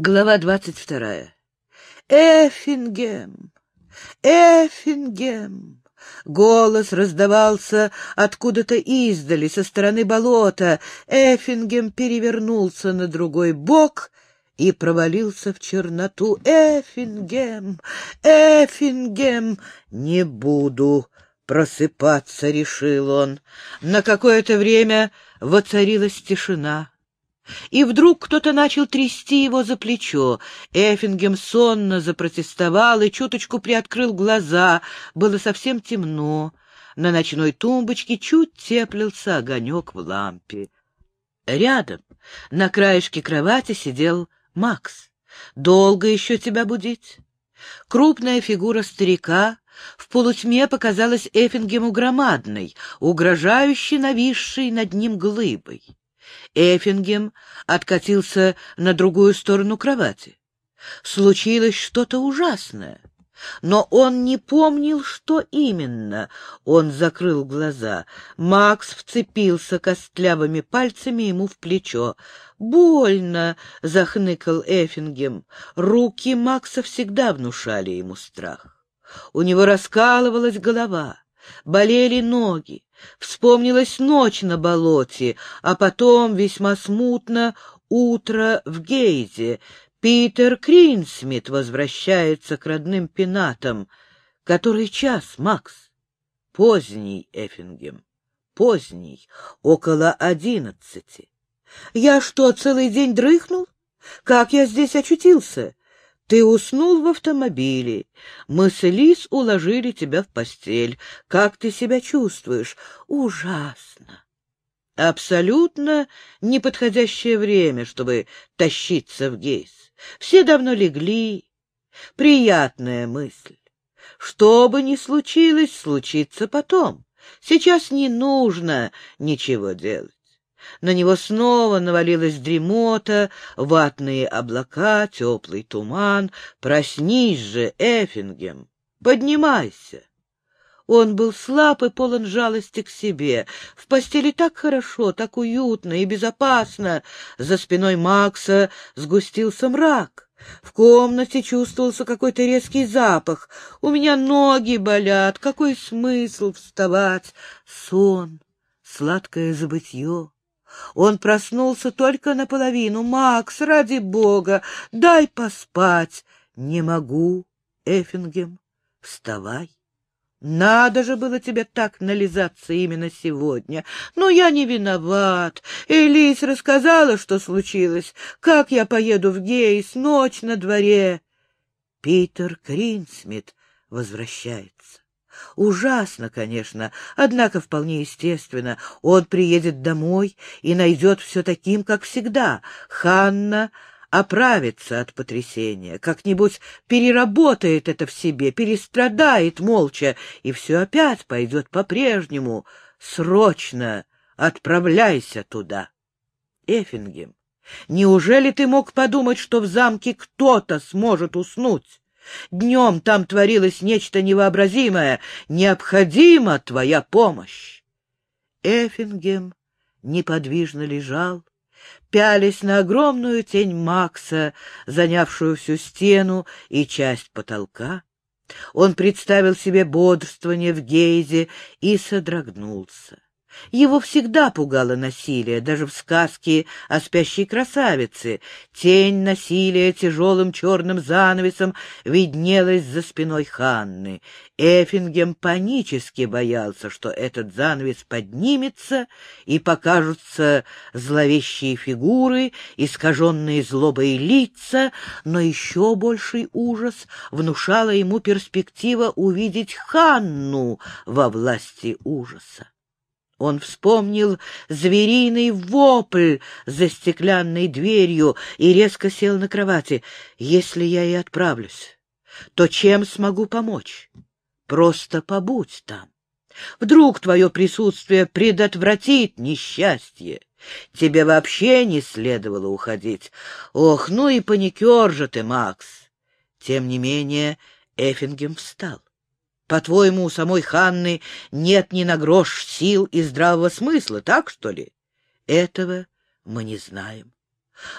Глава двадцать вторая. «Эффингем! Эффингем!» Голос раздавался откуда-то издали, со стороны болота. Эффингем перевернулся на другой бок и провалился в черноту. «Эффингем! Эффингем! Не буду!» Просыпаться решил он. На какое-то время воцарилась тишина. И вдруг кто-то начал трясти его за плечо. Эффингем сонно запротестовал и чуточку приоткрыл глаза. Было совсем темно. На ночной тумбочке чуть теплился огонек в лампе. Рядом, на краешке кровати, сидел Макс. «Долго еще тебя будить?» Крупная фигура старика в полутьме показалась Эффингему громадной, угрожающей нависшей над ним глыбой. Эффингем откатился на другую сторону кровати. Случилось что-то ужасное, но он не помнил, что именно. Он закрыл глаза. Макс вцепился костлявыми пальцами ему в плечо. «Больно!» — захныкал Эффингем. Руки Макса всегда внушали ему страх. У него раскалывалась голова, болели ноги. Вспомнилась ночь на болоте, а потом, весьма смутно, утро в Гейзе. Питер Кринсмит возвращается к родным пенатам. Который час, Макс? Поздний, Эффингем, поздний, около одиннадцати. Я что, целый день дрыхнул? Как я здесь очутился? Ты уснул в автомобиле. Мы с Элис уложили тебя в постель. Как ты себя чувствуешь? Ужасно. Абсолютно неподходящее время, чтобы тащиться в гейс. Все давно легли. Приятная мысль. Что бы ни случилось, случится потом. Сейчас не нужно ничего делать. На него снова навалилась дремота, ватные облака, теплый туман. Проснись же, Эффингем, поднимайся. Он был слаб и полон жалости к себе. В постели так хорошо, так уютно и безопасно. За спиной Макса сгустился мрак. В комнате чувствовался какой-то резкий запах. У меня ноги болят. Какой смысл вставать? Сон, сладкое забытье. Он проснулся только наполовину. «Макс, ради бога, дай поспать!» «Не могу, Эффингем, вставай!» Надо же было тебе так нализаться именно сегодня. Но я не виноват. Элис рассказала, что случилось. Как я поеду в Гейс, ночь на дворе. Питер Кринсмит возвращается. Ужасно, конечно, однако вполне естественно. Он приедет домой и найдет все таким, как всегда. Ханна оправится от потрясения, как-нибудь переработает это в себе, перестрадает молча, и все опять пойдет по-прежнему. Срочно отправляйся туда. Эффингем, неужели ты мог подумать, что в замке кто-то сможет уснуть? Днем там творилось нечто невообразимое. Необходима твоя помощь. Эффингем неподвижно лежал, пялись на огромную тень Макса, занявшую всю стену и часть потолка. Он представил себе бодрствование в Гейзе и содрогнулся. Его всегда пугало насилие, даже в сказке о спящей красавице. Тень насилия тяжелым черным занавесом виднелась за спиной Ханны. Эффингем панически боялся, что этот занавес поднимется и покажутся зловещие фигуры, искаженные злобой лица, но еще больший ужас внушала ему перспектива увидеть Ханну во власти ужаса. Он вспомнил звериный вопль за стеклянной дверью и резко сел на кровати. «Если я и отправлюсь, то чем смогу помочь? Просто побудь там. Вдруг твое присутствие предотвратит несчастье. Тебе вообще не следовало уходить. Ох, ну и паникер же ты, Макс!» Тем не менее Эффингем встал. По-твоему, у самой Ханны нет ни на грош сил и здравого смысла, так что ли? Этого мы не знаем.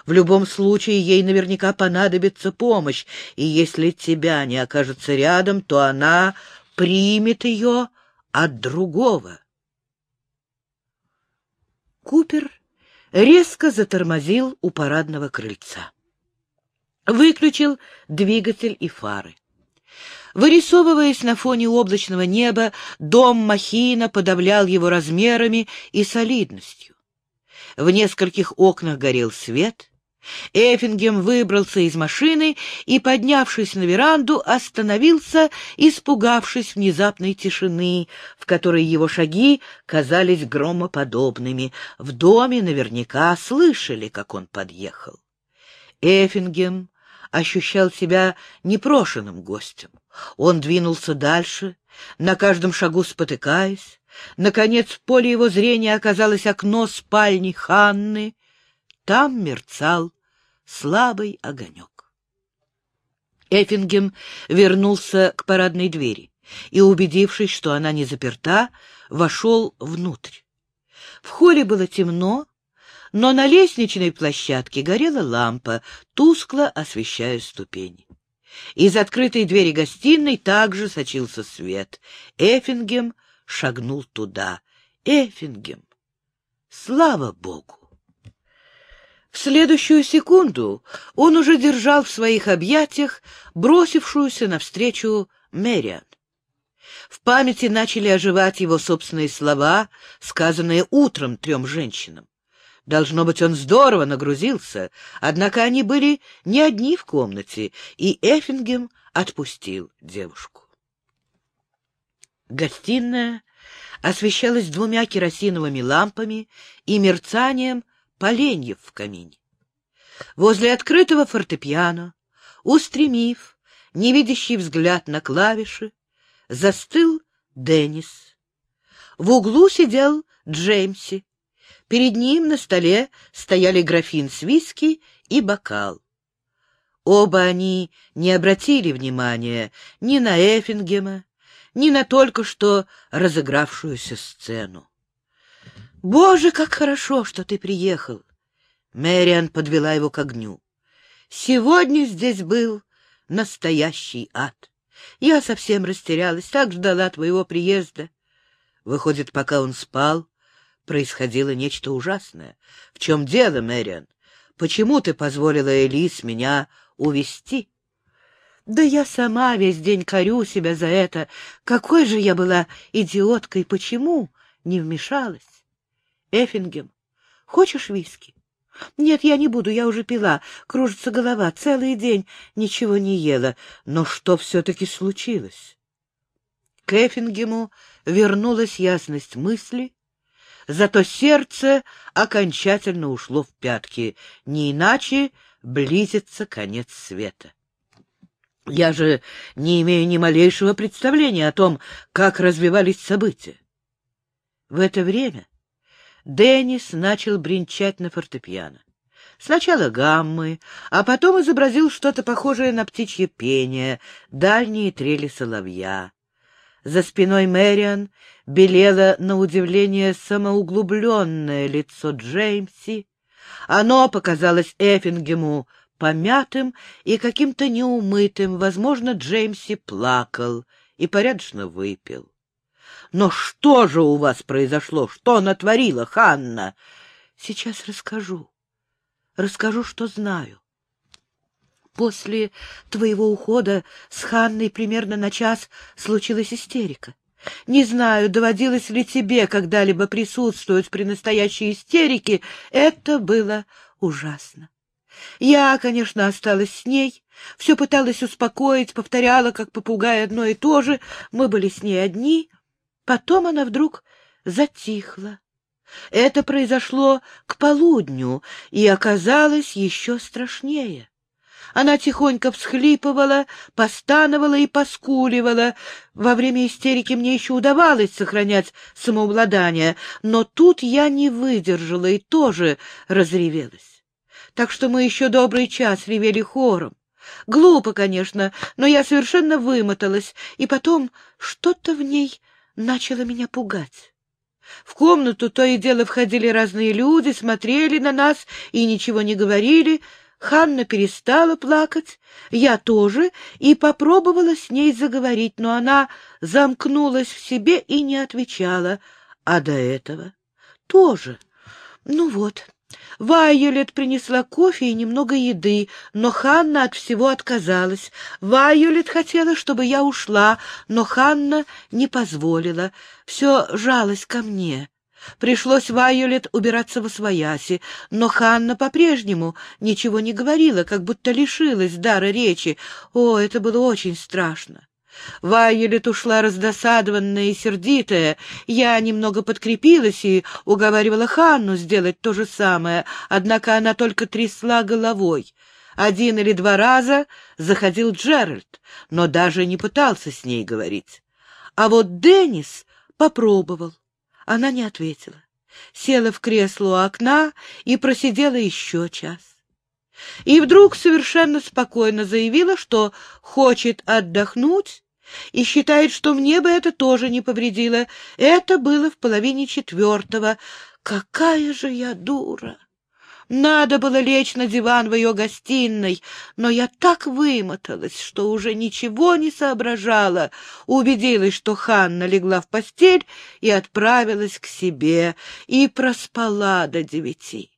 В любом случае ей наверняка понадобится помощь, и если тебя не окажется рядом, то она примет ее от другого. Купер резко затормозил у парадного крыльца. Выключил двигатель и фары. Вырисовываясь на фоне облачного неба, дом Махина подавлял его размерами и солидностью. В нескольких окнах горел свет. Эффингем выбрался из машины и, поднявшись на веранду, остановился, испугавшись внезапной тишины, в которой его шаги казались громоподобными. В доме наверняка слышали, как он подъехал. Эффингем ощущал себя непрошенным гостем. Он двинулся дальше, на каждом шагу спотыкаясь. Наконец, в поле его зрения оказалось окно спальни Ханны. Там мерцал слабый огонек. Эффингем вернулся к парадной двери и, убедившись, что она не заперта, вошел внутрь. В холле было темно, но на лестничной площадке горела лампа, тускло освещая ступени. Из открытой двери гостиной также сочился свет. Эффингем шагнул туда. Эффингем! Слава Богу! В следующую секунду он уже держал в своих объятиях бросившуюся навстречу Мэриан. В памяти начали оживать его собственные слова, сказанные утром трем женщинам. Должно быть, он здорово нагрузился, однако они были не одни в комнате, и Эффингем отпустил девушку. Гостиная освещалась двумя керосиновыми лампами и мерцанием поленьев в камине. Возле открытого фортепиано, устремив невидящий взгляд на клавиши, застыл Деннис. В углу сидел Джеймси, Перед ним на столе стояли графин с виски и бокал. Оба они не обратили внимания ни на Эффингема, ни на только что разыгравшуюся сцену. «Боже, как хорошо, что ты приехал!» Мэриан подвела его к огню. «Сегодня здесь был настоящий ад. Я совсем растерялась, так ждала твоего приезда. Выходит, пока он спал, происходило нечто ужасное. В чем дело, Мэриан? Почему ты позволила Элис меня увести? Да я сама весь день корю себя за это. Какой же я была идиоткой, почему не вмешалась? Эффингем, хочешь виски? Нет, я не буду, я уже пила. Кружится голова, целый день ничего не ела. Но что все-таки случилось? К Эффингему вернулась ясность мысли, Зато сердце окончательно ушло в пятки. Не иначе близится конец света. Я же не имею ни малейшего представления о том, как развивались события. В это время Деннис начал бренчать на фортепиано. Сначала гаммы, а потом изобразил что-то похожее на птичье пение, дальние трели соловья. За спиной Мэриан белело на удивление самоуглубленное лицо Джеймси. Оно показалось Эффингему помятым и каким-то неумытым. Возможно, Джеймси плакал и порядочно выпил. «Но что же у вас произошло? Что натворила Ханна?» «Сейчас расскажу. Расскажу, что знаю. После твоего ухода с Ханной примерно на час случилась истерика. Не знаю, доводилось ли тебе когда-либо присутствовать при настоящей истерике. Это было ужасно. Я, конечно, осталась с ней, все пыталась успокоить, повторяла, как попугай, одно и то же. Мы были с ней одни. Потом она вдруг затихла. Это произошло к полудню и оказалось еще страшнее. Она тихонько всхлипывала, постановала и поскуливала. Во время истерики мне еще удавалось сохранять самообладание, но тут я не выдержала и тоже разревелась. Так что мы еще добрый час ревели хором. Глупо, конечно, но я совершенно вымоталась, и потом что-то в ней начало меня пугать. В комнату то и дело входили разные люди, смотрели на нас и ничего не говорили. Ханна перестала плакать, я тоже, и попробовала с ней заговорить, но она замкнулась в себе и не отвечала. А до этого тоже. Ну вот, Вайолет принесла кофе и немного еды, но Ханна от всего отказалась. Вайолет хотела, чтобы я ушла, но Ханна не позволила. Все жалось ко мне. Пришлось Вайолет убираться во свояси, но Ханна по-прежнему ничего не говорила, как будто лишилась дара речи. О, это было очень страшно. Вайолет ушла раздосадованная и сердитая. Я немного подкрепилась и уговаривала Ханну сделать то же самое, однако она только трясла головой. Один или два раза заходил Джеральд, но даже не пытался с ней говорить. А вот Деннис попробовал. Она не ответила. Села в кресло у окна и просидела еще час. И вдруг совершенно спокойно заявила, что хочет отдохнуть и считает, что мне бы это тоже не повредило. Это было в половине четвертого. Какая же я дура! Надо было лечь на диван в ее гостиной, но я так вымоталась, что уже ничего не соображала. Убедилась, что Ханна легла в постель и отправилась к себе, и проспала до девяти.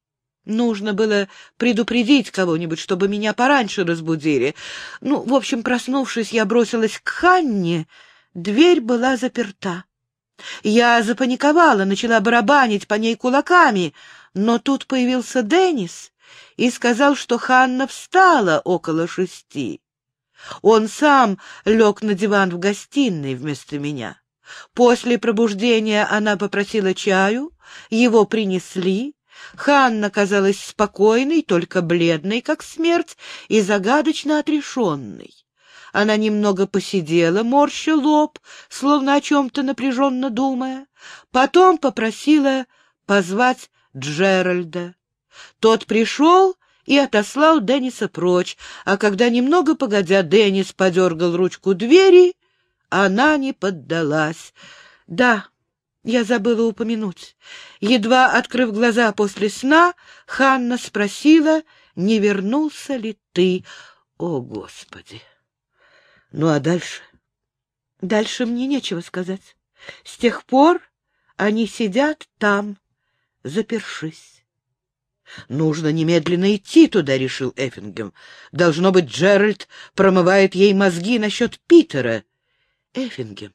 Нужно было предупредить кого-нибудь, чтобы меня пораньше разбудили. Ну, в общем, проснувшись, я бросилась к Ханне. Дверь была заперта. Я запаниковала, начала барабанить по ней кулаками, но тут появился Деннис и сказал, что Ханна встала около шести. Он сам лег на диван в гостиной вместо меня. После пробуждения она попросила чаю, его принесли, Ханна казалась спокойной, только бледной, как смерть, и загадочно отрешенной. Она немного посидела, морща лоб, словно о чем-то напряженно думая. Потом попросила позвать Джеральда. Тот пришел и отослал Денниса прочь, а когда немного погодя Деннис подергал ручку двери, она не поддалась. Да, я забыла упомянуть. Едва открыв глаза после сна, Ханна спросила, не вернулся ли ты. О, Господи! Ну, а дальше? Дальше мне нечего сказать. С тех пор они сидят там, запершись. «Нужно немедленно идти туда», — решил Эффингем. «Должно быть, Джеральд промывает ей мозги насчет Питера». «Эффингем,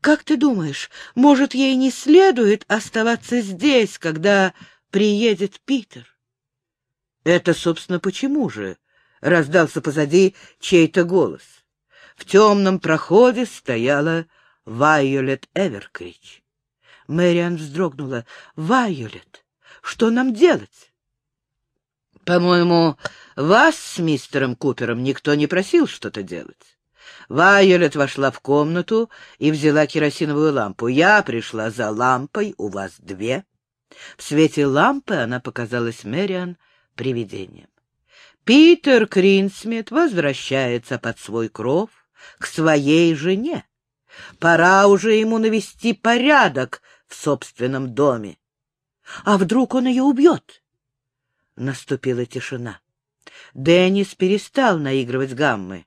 как ты думаешь, может, ей не следует оставаться здесь, когда приедет Питер? Это, собственно, почему же? Раздался позади чей-то голос. В темном проходе стояла Вайолет Эверкрич. Мэриан вздрогнула. «Вайолет, что нам делать?» «По-моему, вас с мистером Купером никто не просил что-то делать. Вайолет вошла в комнату и взяла керосиновую лампу. Я пришла за лампой, у вас две. В свете лампы она показалась Мэриан привидением. Питер Кринсмит возвращается под свой кров к своей жене. Пора уже ему навести порядок в собственном доме. А вдруг он ее убьет? Наступила тишина. Деннис перестал наигрывать гаммы.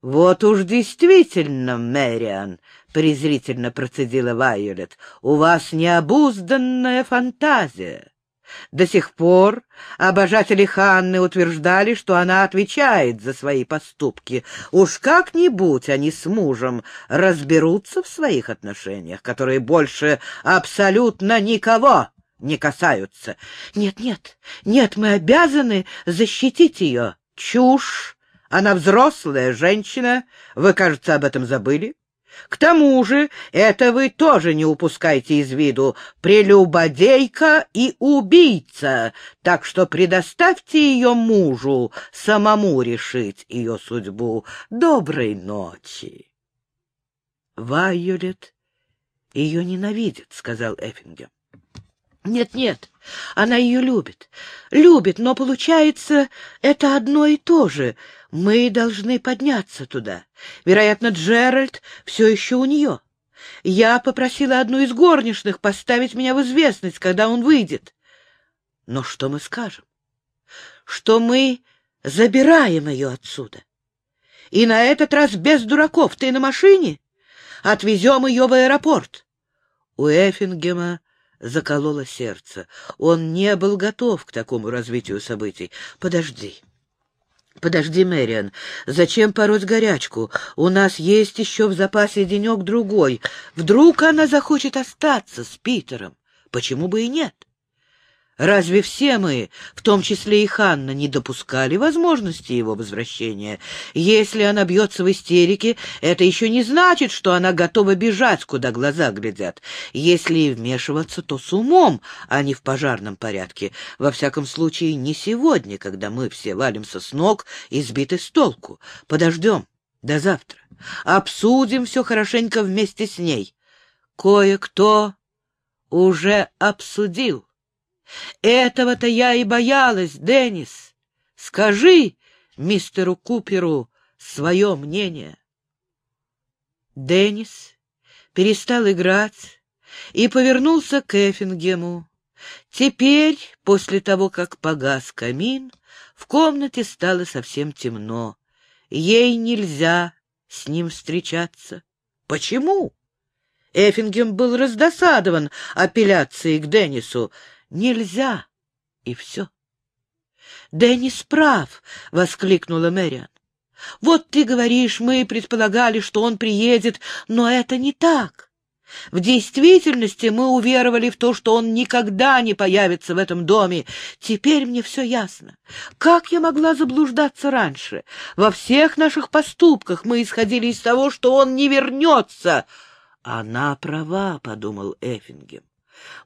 — Вот уж действительно, Мэриан, — презрительно процедила Вайолет, — у вас необузданная фантазия. До сих пор обожатели Ханны утверждали, что она отвечает за свои поступки. Уж как-нибудь они с мужем разберутся в своих отношениях, которые больше абсолютно никого не касаются. Нет, нет, нет, мы обязаны защитить ее. Чушь! Она взрослая женщина, вы, кажется, об этом забыли. К тому же, это вы тоже не упускайте из виду, прелюбодейка и убийца, так что предоставьте ее мужу самому решить ее судьбу. Доброй ночи. Вайолет ее ненавидит, — сказал Эффингем. Нет-нет, она ее любит. Любит, но, получается, это одно и то же. Мы должны подняться туда. Вероятно, Джеральд все еще у нее. Я попросила одну из горничных поставить меня в известность, когда он выйдет. Но что мы скажем? Что мы забираем ее отсюда. И на этот раз без дураков. Ты на машине? Отвезем ее в аэропорт. У Эффингема закололо сердце. Он не был готов к такому развитию событий. Подожди. «Подожди, Мэриан, зачем пороть горячку? У нас есть еще в запасе денек-другой. Вдруг она захочет остаться с Питером? Почему бы и нет?» Разве все мы, в том числе и Ханна, не допускали возможности его возвращения? Если она бьется в истерике, это еще не значит, что она готова бежать, куда глаза глядят. Если и вмешиваться, то с умом, а не в пожарном порядке. Во всяком случае, не сегодня, когда мы все валимся с ног и сбиты с толку. Подождем до завтра. Обсудим все хорошенько вместе с ней. Кое-кто уже обсудил. Этого-то я и боялась, Деннис. Скажи мистеру Куперу свое мнение. Деннис перестал играть и повернулся к Эффингему. Теперь, после того, как погас камин, в комнате стало совсем темно. Ей нельзя с ним встречаться. Почему? Эффингем был раздосадован апелляцией к Деннису. Нельзя, и все. «Деннис прав!» — воскликнула Мэриан. «Вот ты говоришь, мы предполагали, что он приедет, но это не так. В действительности мы уверовали в то, что он никогда не появится в этом доме. Теперь мне все ясно. Как я могла заблуждаться раньше? Во всех наших поступках мы исходили из того, что он не вернется». «Она права», — подумал Эффингем.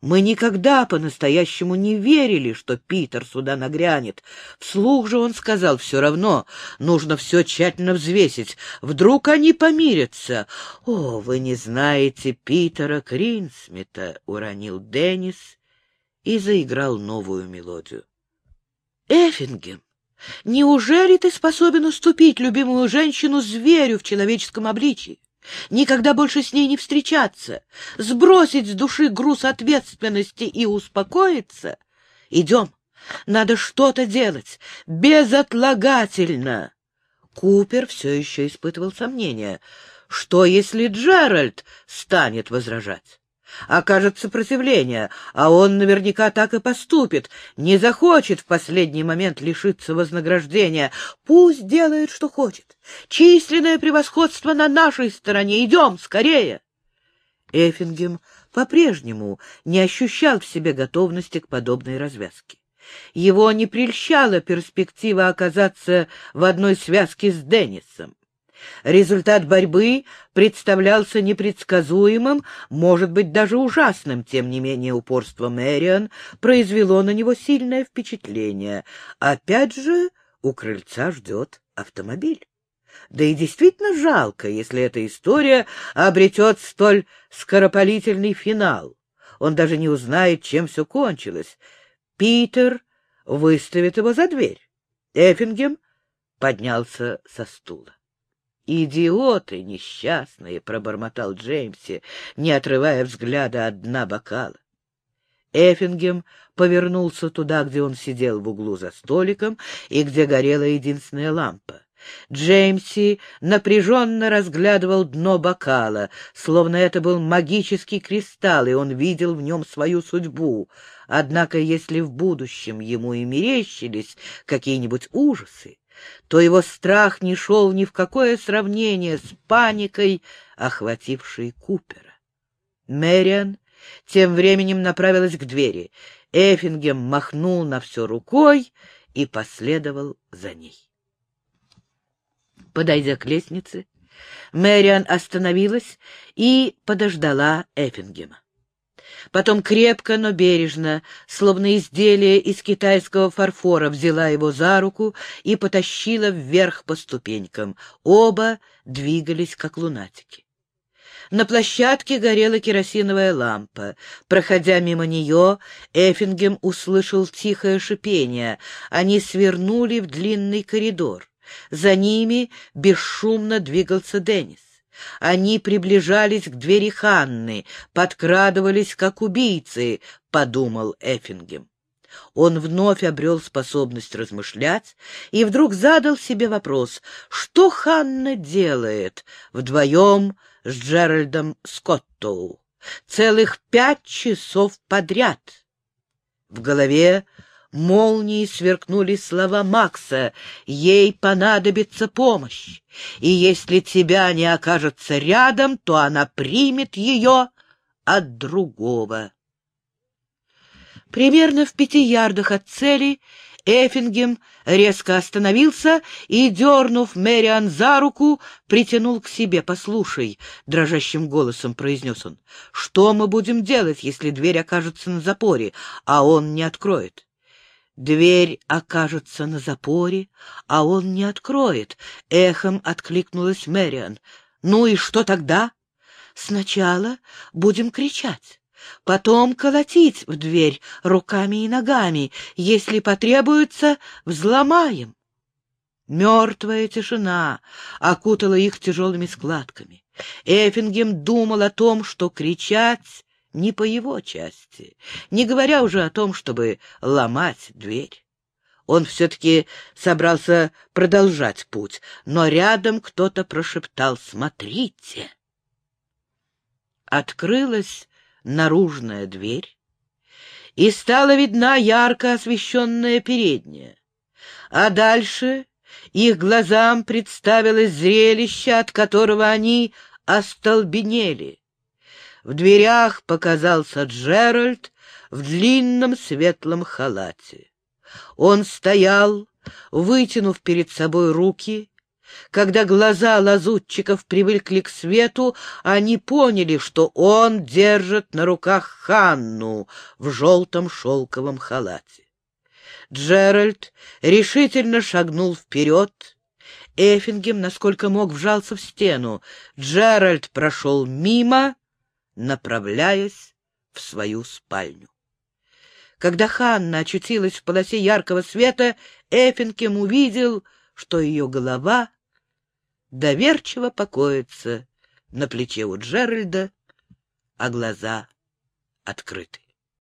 Мы никогда по-настоящему не верили, что Питер сюда нагрянет. Вслух же он сказал, все равно, нужно все тщательно взвесить. Вдруг они помирятся. — О, вы не знаете Питера Кринсмита, — уронил Деннис и заиграл новую мелодию. — Эффингем, неужели ты способен уступить любимую женщину зверю в человеческом обличии? Никогда больше с ней не встречаться, сбросить с души груз ответственности и успокоиться? Идем, надо что-то делать, безотлагательно. Купер все еще испытывал сомнения. Что, если Джеральд станет возражать? Окажет сопротивление, а он наверняка так и поступит, не захочет в последний момент лишиться вознаграждения. Пусть делает, что хочет. Численное превосходство на нашей стороне. Идем, скорее!» Эффингем по-прежнему не ощущал в себе готовности к подобной развязке. Его не прельщала перспектива оказаться в одной связке с Деннисом. Результат борьбы представлялся непредсказуемым, может быть, даже ужасным. Тем не менее, упорство Мэриан произвело на него сильное впечатление. Опять же, у крыльца ждет автомобиль. Да и действительно жалко, если эта история обретет столь скоропалительный финал. Он даже не узнает, чем все кончилось. Питер выставит его за дверь. Эффингем поднялся со стула. «Идиоты несчастные!» — пробормотал Джеймси, не отрывая взгляда от дна бокала. Эффингем повернулся туда, где он сидел в углу за столиком и где горела единственная лампа. Джеймси напряженно разглядывал дно бокала, словно это был магический кристалл, и он видел в нем свою судьбу. Однако, если в будущем ему и мерещились какие-нибудь ужасы, то его страх не шел ни в какое сравнение с паникой, охватившей Купера. Мэриан тем временем направилась к двери. Эффингем махнул на все рукой и последовал за ней. Подойдя к лестнице, Мэриан остановилась и подождала Эффингема. Потом крепко, но бережно, словно изделие из китайского фарфора, взяла его за руку и потащила вверх по ступенькам. Оба двигались, как лунатики. На площадке горела керосиновая лампа. Проходя мимо нее, Эффингем услышал тихое шипение. Они свернули в длинный коридор. За ними бесшумно двигался Деннис. Они приближались к двери Ханны, подкрадывались, как убийцы, — подумал Эффингем. Он вновь обрел способность размышлять и вдруг задал себе вопрос, что Ханна делает вдвоем с Джеральдом Скоттоу целых пять часов подряд. В голове молнией сверкнули слова Макса «Ей понадобится помощь, и если тебя не окажется рядом, то она примет ее от другого». Примерно в пяти ярдах от цели Эффингем резко остановился и, дернув Мэриан за руку, притянул к себе. «Послушай», — дрожащим голосом произнес он, — «что мы будем делать, если дверь окажется на запоре, а он не откроет?» «Дверь окажется на запоре, а он не откроет», — эхом откликнулась Мэриан. «Ну и что тогда?» «Сначала будем кричать» потом колотить в дверь руками и ногами. Если потребуется, взломаем. Мертвая тишина окутала их тяжелыми складками. Эффингем думал о том, что кричать не по его части, не говоря уже о том, чтобы ломать дверь. Он все-таки собрался продолжать путь, но рядом кто-то прошептал «Смотрите!». Открылась наружная дверь, и стала видна ярко освещенная передняя. А дальше их глазам представилось зрелище, от которого они остолбенели. В дверях показался Джеральд в длинном светлом халате. Он стоял, вытянув перед собой руки, когда глаза лазутчиков привыкли к свету, они поняли, что он держит на руках Ханну в желтом шелковом халате. Джеральд решительно шагнул вперед. Эффингем, насколько мог, вжался в стену. Джеральд прошел мимо, направляясь в свою спальню. Когда Ханна очутилась в полосе яркого света, Эффингем увидел, что ее голова доверчиво покоится на плече у Джеральда, а глаза открыты.